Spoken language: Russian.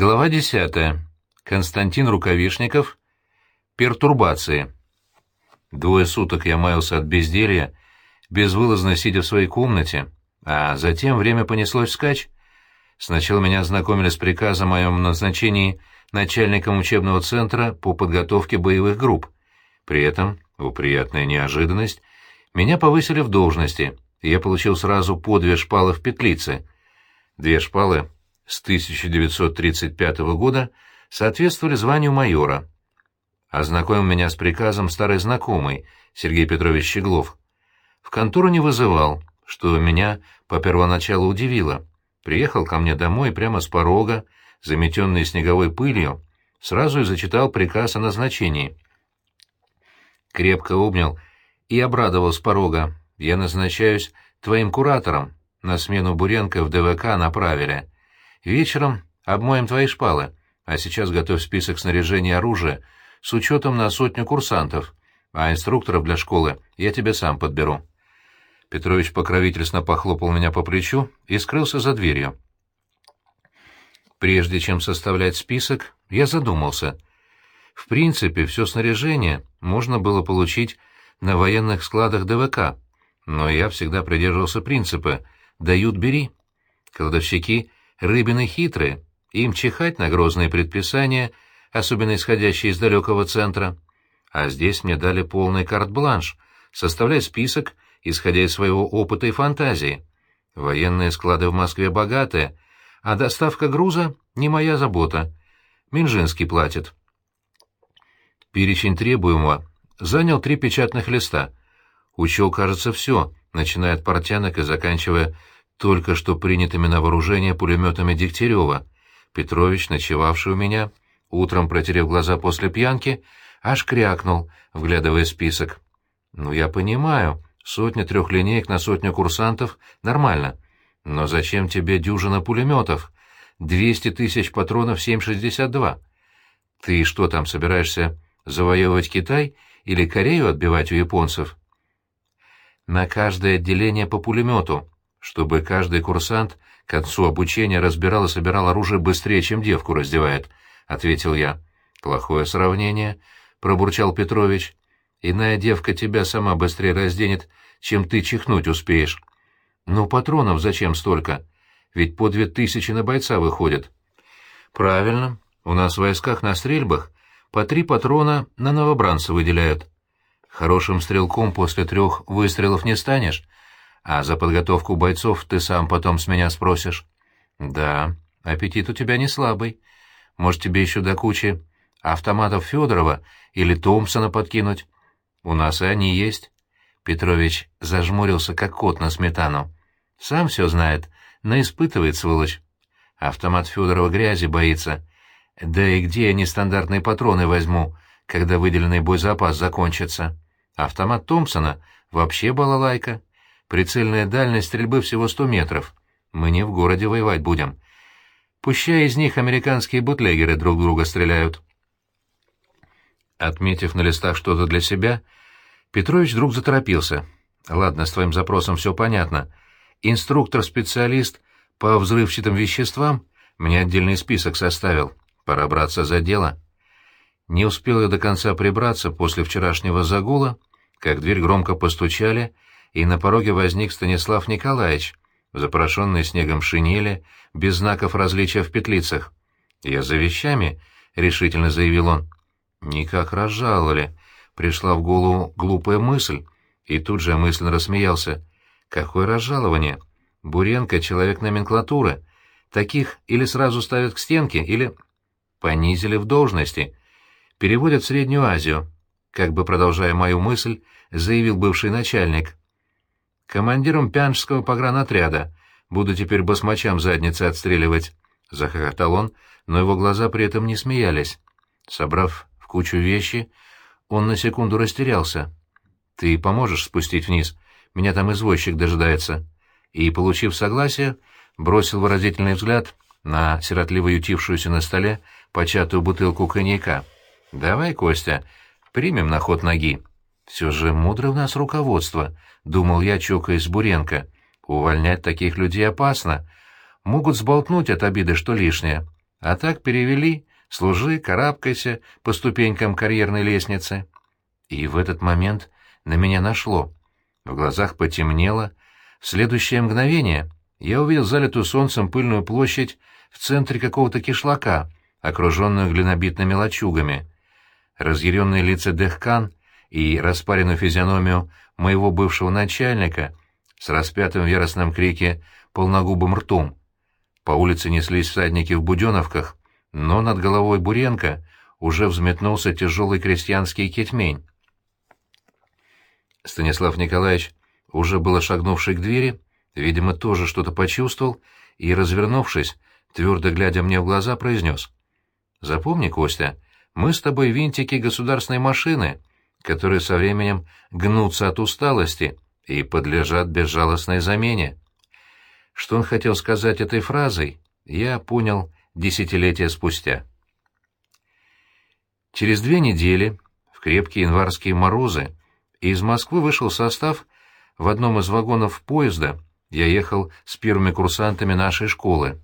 Глава 10. Константин Рукавишников. Пертурбации. Двое суток я маялся от безделья, безвылазно сидя в своей комнате, а затем время понеслось вскачь. Сначала меня ознакомили с приказом о моем назначении начальником учебного центра по подготовке боевых групп. При этом, о приятная неожиданность, меня повысили в должности, и я получил сразу по две шпалы в петлице. Две шпалы с 1935 года соответствовали званию майора. Ознакомил меня с приказом старый знакомый, Сергей Петрович Щеглов. В контору не вызывал, что меня по первоначалу удивило. Приехал ко мне домой прямо с порога, заметенный снеговой пылью, сразу и зачитал приказ о назначении. Крепко обнял и обрадовал с порога. «Я назначаюсь твоим куратором. На смену Буренко в ДВК направили. Вечером обмоем твои шпалы, а сейчас готовь список снаряжения и оружия с учетом на сотню курсантов, а инструкторов для школы я тебе сам подберу». Петрович покровительственно похлопал меня по плечу и скрылся за дверью. Прежде чем составлять список, я задумался. В принципе, все снаряжение можно было получить на военных складах ДВК, но я всегда придерживался принципа «дают — бери». Кладовщики Рыбины хитрые, им чихать на грозные предписания, особенно исходящие из далекого центра. А здесь мне дали полный карт-бланш, составляя список, исходя из своего опыта и фантазии. Военные склады в Москве богатые, а доставка груза — не моя забота. Минжинский платит. Перечень требуемого занял три печатных листа. Учел, кажется, все, начиная от портянок и заканчивая только что принятыми на вооружение пулеметами Дегтярева. Петрович, ночевавший у меня, утром протерев глаза после пьянки, аж крякнул, вглядывая список. «Ну, я понимаю, сотня трехлинеек на сотню курсантов — нормально. Но зачем тебе дюжина пулеметов? Двести тысяч патронов 7,62. Ты что там, собираешься завоевывать Китай или Корею отбивать у японцев?» «На каждое отделение по пулемету», чтобы каждый курсант к концу обучения разбирал и собирал оружие быстрее, чем девку раздевает, — ответил я. — Плохое сравнение, — пробурчал Петрович. — Иная девка тебя сама быстрее разденет, чем ты чихнуть успеешь. — Ну, патронов зачем столько? Ведь по две тысячи на бойца выходит. — Правильно. У нас в войсках на стрельбах по три патрона на новобранца выделяют. Хорошим стрелком после трех выстрелов не станешь, а за подготовку бойцов ты сам потом с меня спросишь. Да, аппетит у тебя не слабый. Может, тебе еще до кучи автоматов Федорова или Томпсона подкинуть? У нас и они есть. Петрович зажмурился, как кот на сметану. Сам все знает, наиспытывает, сволочь. Автомат Федорова грязи боится. Да и где я нестандартные патроны возьму, когда выделенный боезапас закончится? Автомат Томпсона вообще балалайка. Прицельная дальность стрельбы всего сто метров. Мы не в городе воевать будем. Пущай из них американские бутлегеры друг друга стреляют. Отметив на листах что-то для себя, Петрович вдруг заторопился. «Ладно, с твоим запросом все понятно. Инструктор-специалист по взрывчатым веществам мне отдельный список составил. Пора браться за дело». Не успел я до конца прибраться после вчерашнего загула, как дверь громко постучали — и на пороге возник Станислав Николаевич, запорошенный снегом шинели, без знаков различия в петлицах. «Я за вещами», — решительно заявил он. «Никак разжаловали», — пришла в голову глупая мысль, и тут же мысленно рассмеялся. «Какое разжалование? Буренко — человек номенклатуры. Таких или сразу ставят к стенке, или...» «Понизили в должности. Переводят в Среднюю Азию», — как бы продолжая мою мысль, заявил бывший начальник командиром пянжского погранотряда. Буду теперь басмачам задницы отстреливать. Захохотал он, но его глаза при этом не смеялись. Собрав в кучу вещи, он на секунду растерялся. «Ты поможешь спустить вниз? Меня там извозчик дожидается». И, получив согласие, бросил выразительный взгляд на сиротливо ютившуюся на столе початую бутылку коньяка. «Давай, Костя, примем на ход ноги». «Все же мудро у нас руководство», — думал я, чокаясь с Буренко. «Увольнять таких людей опасно. Могут сболтнуть от обиды что лишнее. а так перевели «служи, карабкайся» по ступенькам карьерной лестницы. И в этот момент на меня нашло. В глазах потемнело. В следующее мгновение я увидел залитую солнцем пыльную площадь в центре какого-то кишлака, окруженную глинобитными лачугами. Разъяренные лица Дехкан и распаренную физиономию моего бывшего начальника с распятым в яростном крике полногубым ртом. По улице неслись всадники в буденовках, но над головой Буренко уже взметнулся тяжелый крестьянский кетмень. Станислав Николаевич, уже было шагнувший к двери, видимо, тоже что-то почувствовал и, развернувшись, твердо глядя мне в глаза, произнес. «Запомни, Костя, мы с тобой винтики государственной машины, которые со временем гнутся от усталости и подлежат безжалостной замене». Что он хотел сказать этой фразой, я понял десятилетия спустя. Через две недели, в крепкие январские морозы, из Москвы вышел состав в одном из вагонов поезда, я ехал с первыми курсантами нашей школы.